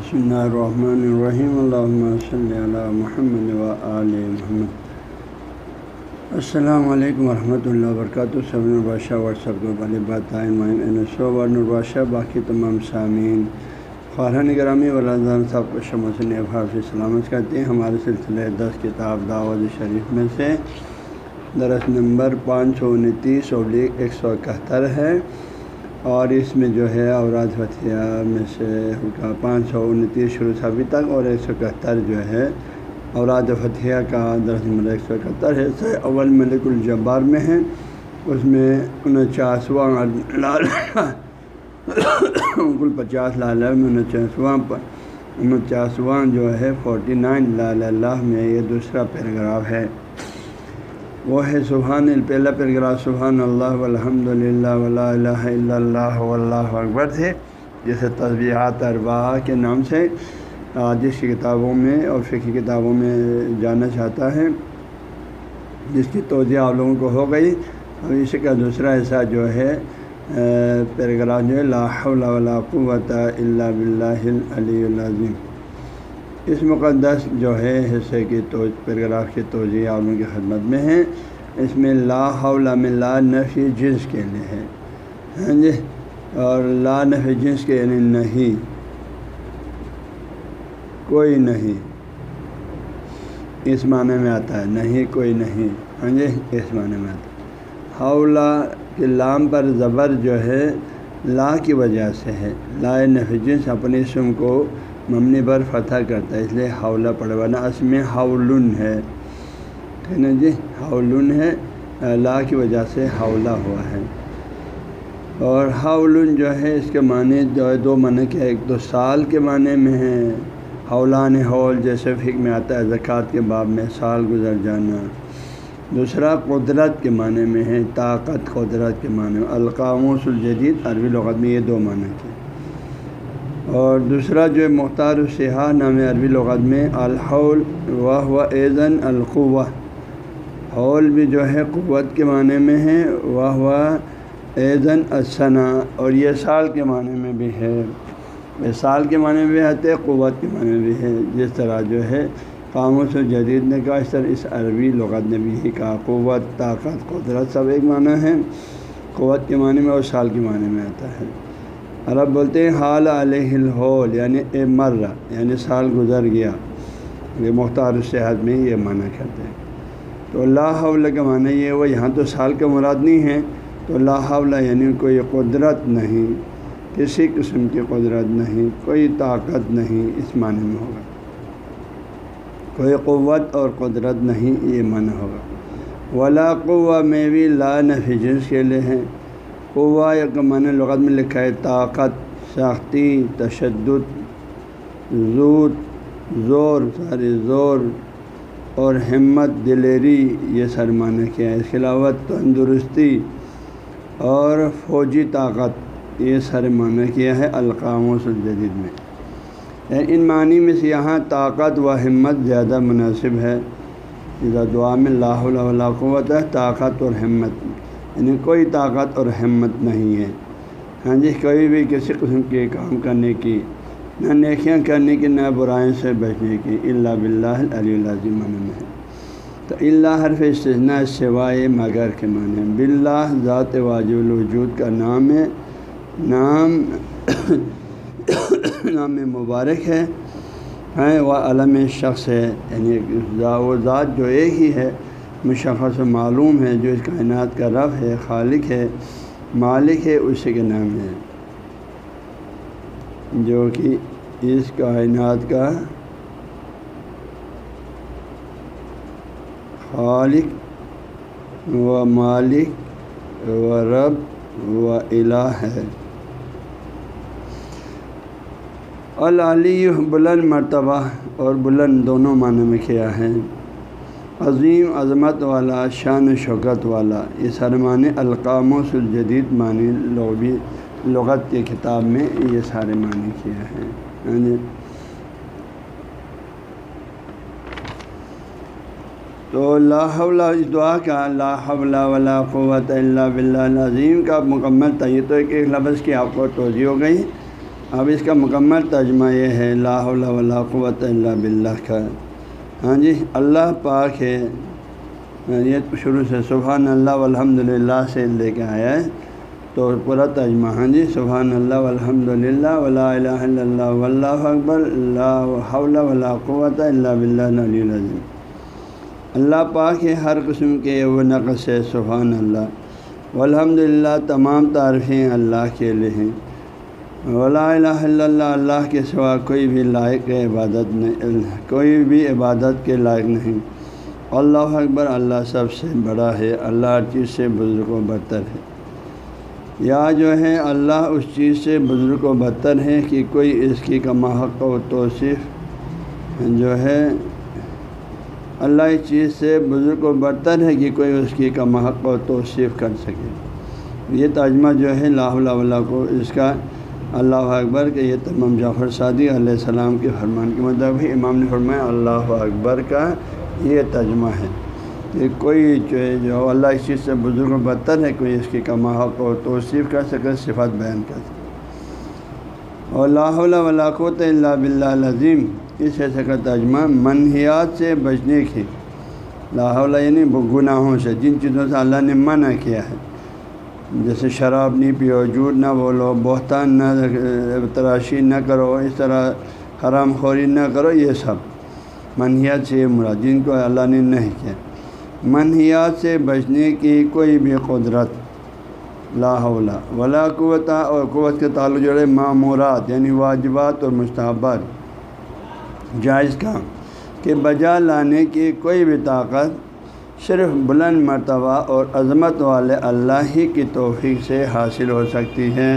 بسم اللہ الرحمن الرحیم اللہ صلی علی محمد و آل محمد السلام علیکم ورحمۃ اللہ وبرکاتہ سب نرباشہ واٹسپ گروپ علی بات صوب نرباشہ باقی تمام سامعین خارن گرامی ولادان صاحب کو شمسن حافظ سلامت کرتے ہیں ہمارے سلسلے دس کتاب دعوت شریف میں سے درس نمبر پانچ سو انتیس ابلیغ ایک سو اکہتر ہے. اور اس میں جو ہے اوراد فتح میں سے پانچ سو انتیس شروع سے ابھی تک اور ایک سو اکہتر جو ہے اوراد فتح کا درس نمبر ایک سو اکہتر ہے۔ سے اول ملک الجبار میں ہے۔ اس میں انچاسواں لال کل پچاس لال میں انچاسواں پر انچاسواں جو ہے، فورٹی نائن لال اللہ میں یہ دوسرا پیراگراف ہے۔ وہ ہے سبحان پہلا پیراگراف سبحان اللہ الحمد للہ ولا الہ الا اللہ اکبر تھے جیسے تصویحات اربا کے نام سے جس کی کتابوں میں اور فقی کتابوں میں جانا چاہتا ہے۔ جس کی توجہ آپ لوگوں کو ہو گئی، اب اسی کا دوسرا حصہ جو ہے پیراگراف جو ہے، لا حول ولا قوت الا باللہ العلی العظیم۔ اس مقدس جو ہے حصے کی تو پیراگراف کی توجہ عالم کی خدمت میں ہے۔ اس میں لا حول میں لا نفی جنس کے لیے ہے ہاں جی؟ اور لا نفی جنس کے یعنی نہیں۔ کوئی نہیں۔ اس معنی میں آتا ہے۔ نہیں، کوئی نہیں۔ ہاں جی؟ اس معنی میں آتا ہے۔ حولا کے لام پر زبر جو ہے لا کی وجہ سے ہے۔ لا نفی جنس اپنے اسم کو ممنی پر فتح کرتا ہے، اس لیے حولہ پڑھوانا۔ اس میں حولن ہے۔ ٹھیک نا جی حولن ہے۔ لا کی وجہ سے حولہ ہوا ہے۔ اور حولن جو ہے، اس کے معنی جو ہے، دو معنی کے، ایک دو سال کے معنی میں ہے۔ حولان ہول جیسے فک میں آتا ہے، زکوٰۃ کے باب میں سال گزر جانا۔ دوسرا قدرت کے معنی میں ہے، طاقت قدرت کے معنی میں۔ القاموس الجدید، عربی لغت میں یہ دو معنی کے۔ اور دوسرا جو مختار الصحا نام عربی لغت میں، الحول واہ و ایزن القوا حول بھی جو ہے قوت کے معنی میں ہے واہ و ایزن الصنا اور یہ سال کے معنی میں بھی ہے۔ یہ سال کے معنی میں بھی آتے قوت کے معنی میں بھی ہے۔ جس طرح جو ہے قاموس و جدید نے کہا، اس طرح اس عربی لغت نے بھی کہا۔ قوت، طاقت، قدرت سب ایک معنی ہے قوت کے معنی میں اور سال کے معنی میں آتا ہے۔ عرب بولتے ہیں حال علیہ الحول یعنی اے مرہ یعنی سال گزر گیا۔ یہ مختار صحت میں یہ معنی کرتے ہیں۔ تو اللہ حول کا معنی یہ وہ یہاں تو سال کا مراد نہیں ہے۔ تو اللہ حول یعنی کوئی قدرت نہیں، کسی قسم کی قدرت نہیں، کوئی طاقت نہیں، اس معنی میں ہوگا۔ کوئی قوت اور قدرت نہیں، یہ معنی ہوگا۔ ولا قوا میں بھی لا نفی جنس کے لیے ہیں۔ قوا یا معنی لغت میں لکھا ہے طاقت، سختی، تشدد زود زور سارے زور اور ہمت، دلیری، یہ سر معنی کیا ہے۔ اس کے علاوہ تندرستی اور فوجی طاقت، یہ سر معنی کیا ہے القام و الجدید میں۔ یعنی ان معنی میں سے یہاں طاقت و ہمت زیادہ مناسب ہے۔ دعا میں اللہ قوت ہے، طاقت اور ہمت۔ یعنی کوئی طاقت اور ہمت نہیں ہے۔ ہاں جی کوئی بھی کسی قسم کے کام کرنے کی، نہ نیکیاں کرنے کی، نہ برائیں سے بچنے کی اللہ بلّہ علی العظیم میں ہے۔ تو اللہ حرف استثناء سوائے مگر کے معنی بلّہ ذات واجب الوجود کا نام ہے۔ نام نام مبارک ہے۔ ہیں وہ علم شخص ہے۔ یعنی وہ ذات جو ایک ہی ہے۔ مشخص و معلوم ہے جو اس کائنات کا رب ہے، خالق ہے، مالک ہے، اسی کے نام ہے۔ جو کہ اس کائنات کا خالق و مالک و رب و الہ ہے۔ العلی بلند مرتبہ اور بلند دونوں معنی میں کیا ہے۔ عظیم عظمت والا، شان و شوکت والا۔ یہ سارے معنی القام و سلجدید معنی لغوی لغت کے کتاب میں یہ سارے معنی کیا ہے۔ یعنی تو حول اس دعا کا، لا حول ولا قوت اللہ باللہ العظیم کا مکمل تھا یہ تو ایک ایک لفظ کی آپ کو توجہ ہو گئی۔ اب اس کا مکمل ترجمہ یہ ہے، لا حول ولا قوت اللہ بلّہ کا۔ ہاں جی اللہ پاک ہے۔ یہ شروع سے سبحان اللہ الحمد للہ سے لے کے آیا ہے۔ تو پورا ترجمہ ہاں جی سبحان اللہ الحمد للہ ولا الہ الا اللہ واللہ اکبر اللہ حول ولا قوت اللہ بلّہ العظیم۔ اللہ پاک ہے ہر قسم کے و نقص ہے، سبحان اللہ۔ والحمد للہ تمام تعریفیں اللہ کے لیے ہیں۔ ولا الہ الا اللہ اللہ کے سوا کوئی بھی لائق عبادت نہیں، کوئی بھی عبادت کے لائق نہیں۔ اللہ اکبر، اللہ سب سے بڑا ہے، اللہ ہر چیز سے بزرگ و برتر ہے۔ یا جو ہے اللہ اس چیز سے بزرگ و بدتر ہے کہ کوئی اس کی کما حق و توصیف جو ہے، اللہ اس چیز سے بزرگ و برتر ہے کہ کوئی اس کی کما حق و توصیف کر سکے۔ یہ ترجمہ جو ہے لاہ اللہ کو اس کا اللہ اکبر کے یہ تمام جعفر صادی علیہ السلام کے فرمان کے مطابق امام نے فرمایا، اللہ اکبر کا یہ ترجمہ ہے۔ کہ کوئی جو ہے جو اللہ اس چیز سے بزرگ و بدتر ہے، کوئی اس کی کما حق توصیف کر سکے صفات بیان کر سکے۔ اور اللہ ولاقوۃ اللہ بلّہ العظیم، اس ایسے کا ترجمہ، منحیات سے بچنے کی لاہور یعنی گناہوں سے، جن چیزوں سے اللہ نے منع کیا ہے۔ جیسے شراب نہیں پیو، جھوٹ نہ بولو، بہتان نہ تراشی نہ کرو، اس طرح حرام خوری نہ کرو، یہ سب۔ منحیات سے مراد، جن کو اللہ نے نہیں کیا۔ منحیات سے بچنے کی کوئی بھی قدرت، لا حول ولا قوت، اور قوت کے تعلق جڑے معمورات یعنی واجبات اور مشتبات جائز کام کہ بجا لانے کی کوئی بھی طاقت صرف بلند مرتبہ اور عظمت والے اللہ ہی کی توفیق سے حاصل ہو سکتی ہے۔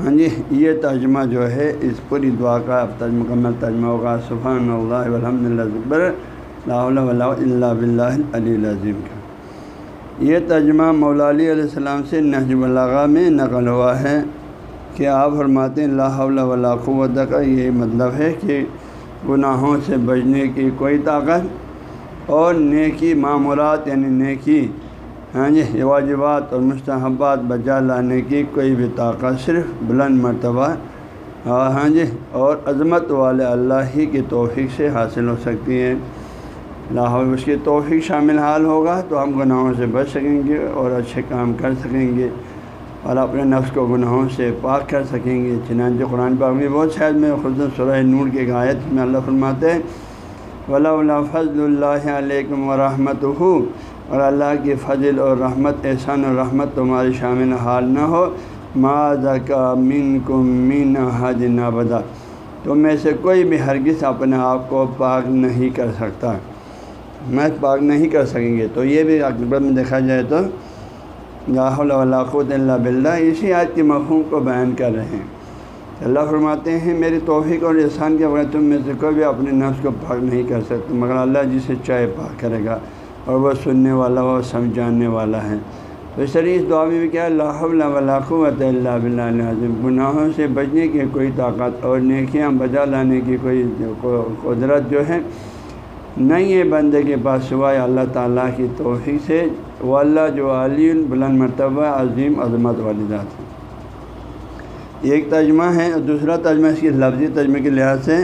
ہاں جی یہ ترجمہ جو ہے، اس پوری دعا کا اب ترجمہ، مکمل ترجمہ ہوگا۔ سبحان اللہ الحمد للہ اللہ بلّہ علی العظیم۔ کا یہ ترجمہ مولا علیہ السلام سے نہج الغا میں نقل ہوا ہے کہ آپ فرماتے ہیں اللہ ولا قوت کا یہ مطلب ہے کہ گناہوں سے بچنے کی کوئی طاقت اور نیکی معمورات یعنی نیکی ہاں جی واجبات اور مستحبات بجا لانے کی کوئی بھی طاقت صرف بلند مرتبہ ہاں،, ہاں جی اور عظمت والے اللہ ہی کی توفیق سے حاصل ہو سکتی ہیں۔ لاہور اس کی توفیق شامل حال ہوگا تو ہم گناہوں سے بچ سکیں گے اور اچھے کام کر سکیں گے اور اپنے نفس کو گناہوں سے پاک کر سکیں گے۔ چنانچہ قرآن پاک میں بہت شاید میں خود سرح نور کے غایت میں اللہ فرماتے ہیں ولا فضل اللہ علیکم و اور اللہ کی فضل اور رحمت، احسان اور رحمت تمہاری شامل حال نہ ہو۔ ما کا مین کم مین حج نابدا تو میں سے کوئی بھی ہرگز اپنے آپ کو پاک نہیں کر سکتا۔ میں پاک نہیں کر سکیں گے۔ تو یہ بھی اکبر میں دیکھا جائے تو خود اللہ بلّہ اسی آج کے مفہوم کو بیان کر رہے ہیں۔ اللہ فرماتے ہیں، میری توفیق اور احسان کے بغیر تم میں سے کوئی بھی اپنے نفس کو پاک نہیں کر سکتے مگر اللہ جسے چاہے پاک کرے گا اور وہ سننے والا وہ سمجھانے والا ہے۔ تو اس طرح اس دعا میں بھی کیا اللہ ولاقوۃ اللہ بلّہ گناہوں سے بچنے کی کوئی طاقت اور نیکیاں بجا لانے کی کوئی قدرت جو ہے، نہیں ہے بندے کے پاس سوائے اللہ تعالیٰ کی توفیق سے۔ وہ اللہ جو علی بلند مرتبہ، عظیم عظمت والی ذات ہے۔ ایک ترجمہ ہے اور دوسرا ترجمہ اس کی لفظی ترجمے کے لحاظ سے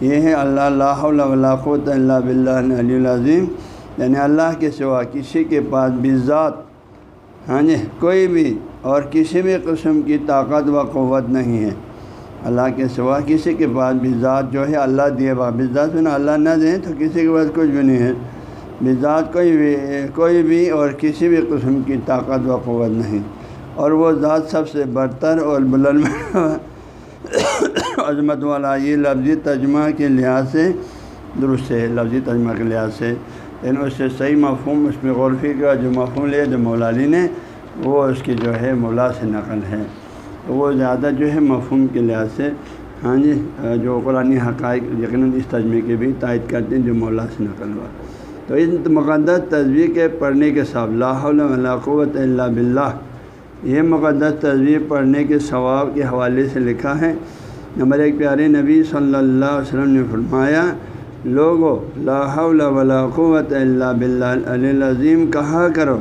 یہ ہے، اللہ اللہ ولاقۃ اللہ بلّہ علی العظیم۔ یعنی اللہ کے سوا کسی کے پاس بھی ذات ہاں جی کوئی بھی اور کسی بھی قسم کی طاقت و قوت نہیں ہے۔ اللہ کے سوا کسی کے پاس بھی ذات جو ہے، اللہ دیے با بذات میں اللہ نہ دیں تو کسی کے پاس کچھ بھی نہیں ہے۔ بذات کوئی بھی کوئی بھی اور کسی بھی قسم کی طاقت و قوت نہیں۔ اور وہ ذات سب سے برتر اور بلند عظمت والا یہ لفظی ترجمہ کے لحاظ سے درست ہے، لفظی ترجمہ کے لحاظ سے۔ لیکن اس سے صحیح مفہوم، اس میں غلفی کا جو مفہوم لیا جو مولا علی نے، وہ اس کی جو ہے مولا سے نقل ہے۔ وہ زیادہ جو ہے مفہوم کے لحاظ سے ہاں جی جو قرآن حقائق یقیناً اس تجمے کے بھی تائید کرتے ہیں جو مولا سے نقل ہوا۔ تو اس مقدس تصویر کے پڑھنے کے سب اللہ قوت اللہ بلّہ یہ مقدس تصویر پڑھنے کے ثواب کے حوالے سے لکھا ہے۔ نمبر ایک، پیارے نبی صلی اللہ علیہ وسلم نے فرمایا، لوگو ولا قوت اللہ بلّہ علیہ کہا کرو۔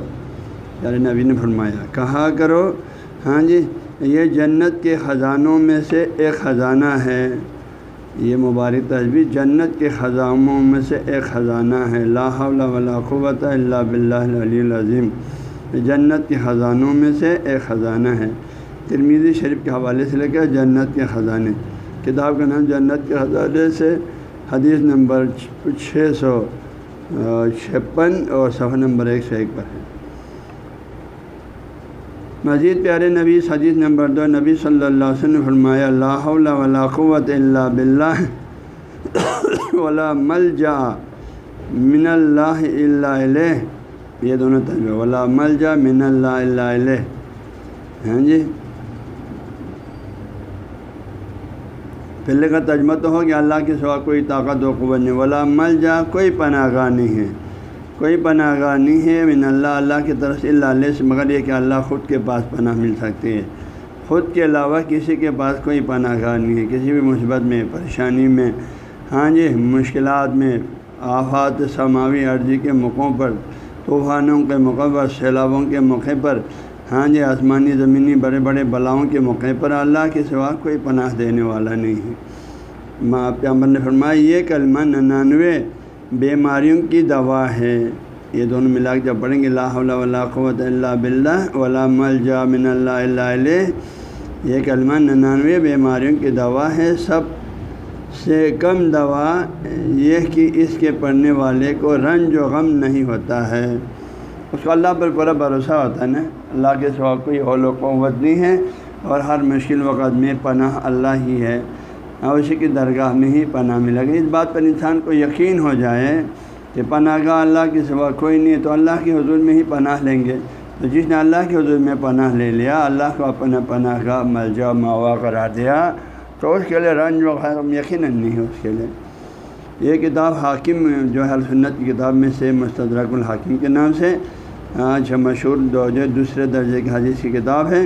پیارے نبی نے فرمایا، کہا کرو۔ ہاں جی یہ جنت کے خزانوں میں سے ایک خزانہ ہے۔ یہ مبارک تجویز جنت کے خزانوں میں سے ایک خزانہ ہے۔ لا حول ولا قوت اللہ باللہ العلی العظیم۔ جنت کے خزانوں میں سے ایک خزانہ ہے۔ ترمیزی شریف کے حوالے سے لے کر جنت کے خزانے۔ کتاب کا نام جنت کے خزانے سے حدیث نمبر چھ سو چھپن اور صفحہ نمبر ایک سو ایک پر ہے۔ مزید پیارے نبی، حدیث نمبر دو، نبی صلی اللہ علیہ وسلم فرمایا اللہ ولا قوت اللہ بلّہ ولا مل جا من اللہ اللہ یہ دونوں تجربہ ولا مل جا من اللہ اللہ علیہ ہاں جی؟ پہلے کا تجمہ تو ہو کہ اللہ کے سوا کوئی طاقت و قوت نہیں۔ ولا مل جا کوئی پناہ گاہ نہیں ہے۔ کوئی پناہ گاہ نہیں ہے من اللہ اللہ کی طرف سے اللہ علیہ سے مگر یہ کہ اللہ خود کے پاس پناہ مل سکتی ہے۔ خود کے علاوہ کسی کے پاس کوئی پناہ گاہ نہیں ہے۔ کسی بھی مثبت میں، پریشانی میں ہاں جی مشکلات میں، آفات، سماوی عرضی کے موقعوں پر طوفانوں کے موقع پر سیلابوں کے موقع پر ہاں جی آسمانی زمینی بڑے بڑے بلاؤں کے موقع پر اللہ کے سوا کوئی پناہ دینے والا نہیں ہے۔ ماں پیامبر نے فرمایا، یہ کلمہ ننانوے بیماریوں کی دوا ہے۔ یہ دونوں ملا کے جب پڑھیں گے اللہ ولا قوت اللہ بلّہ ولا مل من اللہ اللہ علیہ یہ کلمہ ننانوے بیماریوں کی دوا ہے، سب سے کم دوا، یہ کہ اس کے پڑھنے والے کو رنج و غم نہیں ہوتا ہے۔ اس کو اللہ پر پورا بھروسہ ہوتا ہے نا۔ اللہ کے سوا کوئی اول و قوت نہیں ہے اور ہر مشکل وقت میں پناہ اللہ ہی ہے۔ اور اسی کی درگاہ میں ہی پناہ ملے۔ گی اس بات پر انسان کو یقین ہو جائے کہ پناہ گاہ اللہ کے سوا کوئی نہیں ہے، تو اللہ کے حضور میں ہی پناہ لیں گے۔ تو جس نے اللہ کے حضور میں پناہ لے لیا، اللہ کو اپنا پناہ گاہ ملجا موا قرار دیا۔ تو اس کے لیے رنج و یقیناً نہیں ہے اس کے لیے۔ یہ کتاب حاکم جو ہے سنت کی کتاب میں سے مستدرک الحاکم کے نام سے، آج مشہور دو جو دوسرے درجے کی حدیث کی کتاب ہے۔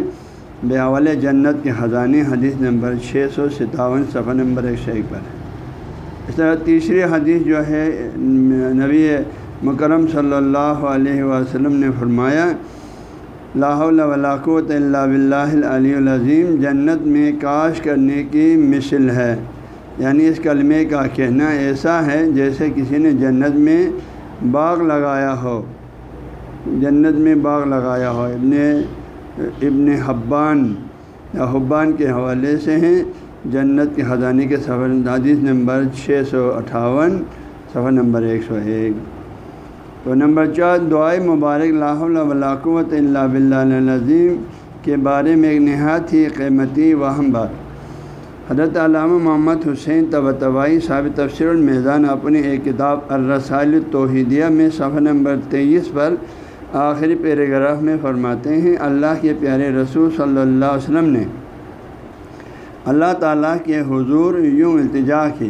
بے حوالے جنت کے خزانے، حدیث نمبر چھ سو ستاون، صفحہ نمبر ایک سو ایک پر۔ ہے اس طرح تیسری حدیث جو ہے، نبی مکرم صلی اللہ علیہ وسلم نے فرمایا لاہول ولاقوۃ اللہ بلّہ علی العظیم، جنت میں کاش کرنے کی مثل ہے۔ یعنی اس کلمے کا کہنا ایسا ہے جیسے کسی نے جنت میں باغ لگایا ہو۔ جنت میں باغ لگایا ہو۔ ابن ابن حبان یا حبان کے حوالے سے ہیں۔ جنت کے خزانے کے سفر حدیث نمبر چھ سو اٹھاون، صفحہ نمبر ایک سو ایک۔ تو نمبر چار، دعائے مبارک لاہ ولاقوت اللہ بلّہ کے بارے میں ایک نہایت ہی قیمتی واہم بات۔ حضرت علامہ محمد حسین طب طبائی صاحب تفسیر المیزان اپنی ایک کتاب الرسائل توحیدیہ میں صفحہ نمبر تیئیس پر آخری پیراگراف میں فرماتے ہیں، اللہ کے پیارے رسول صلی اللہ علیہ وسلم نے اللہ تعالیٰ کے حضور یوں التجا کی،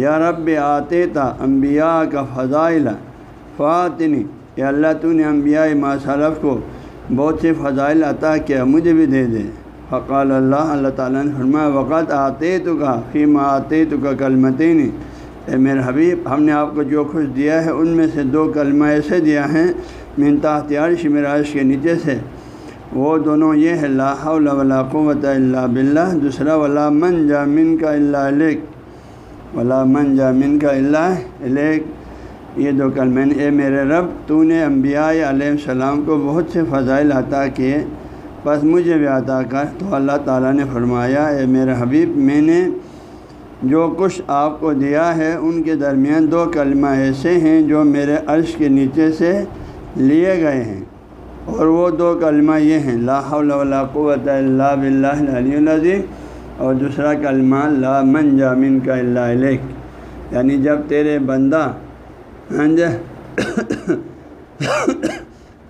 یا رب آتے تا انبیاء کا فضائل فاطنی یا اللہ تو نے انبیاء ماصرف کو بہت سے فضائل عطا کیا، مجھے بھی دے دے۔ فقال اللہ اللہ تعالیٰ نے فرمایا وقت آتے تو کا فیم آتے تو کا کلمتیں اے میرے حبیب، ہم نے آپ کو جو خوش دیا ہے، ان میں سے دو کلمہ ایسے دیا ہیں منتا تیار شمراش کے نیچے سے۔ وہ دونوں یہ ہے اللہ ولا قوت اللہ بلّہ دوسرا، ولا من جامن کا اللہ علیک ولا من جامن کا اللہ علیک یہ دو کلمین اے میرے رب، تو نے انبیاء علیہ السلام کو بہت سے فضائل عطا کیے۔ بس مجھے بھی عطا کر۔ تو اللہ تعالیٰ نے فرمایا، اے میرے حبیب، میں نے جو کچھ آپ کو دیا ہے، ان کے درمیان دو کلمہ ایسے ہیں جو میرے عرش کے نیچے سے لیے گئے ہیں۔ اور وہ دو کلمہ یہ ہیں، لا حول ولا قوت اللہ بلّہ علی العظیم، اور دوسرا کلمہ، لا من جامن کا اللہ علیہ یعنی جب تیرے بندہ ہاں جی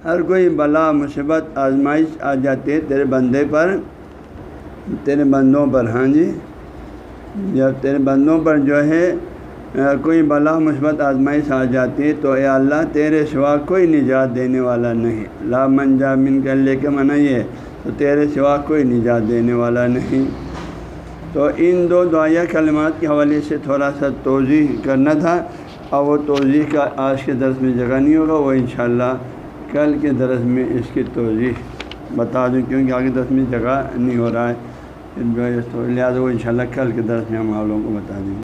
ہر کوئی بلا مصیبت آزمائش آ جاتی ہے تیرے بندے پر، تیرے بندوں پر ہاں جی؟ جب تیرے بندوں پر جو ہے کوئی بلا مثبت آزمائش آ جاتی ہے تو اے اللہ تیرے سوا کوئی نجات دینے والا نہیں۔ لا من جامن کر لے کے منع یہ تو تیرے سوا کوئی نجات دینے والا نہیں۔ تو ان دو دعائیہ کلمات کے حوالے سے تھوڑا سا توضیع کرنا تھا۔ اور وہ توضیح کا آج کے درس میں جگہ نہیں ہوگا، وہ انشاءاللہ کل کے درس میں اس کی توضیح بتا دوں، کیونکہ آگے درس میں جگہ نہیں ہو رہا ہے۔ لہٰذا وہ ان شاء اللہ کل کے درس میں ہم آپ لوگوں کو بتا دیں گے۔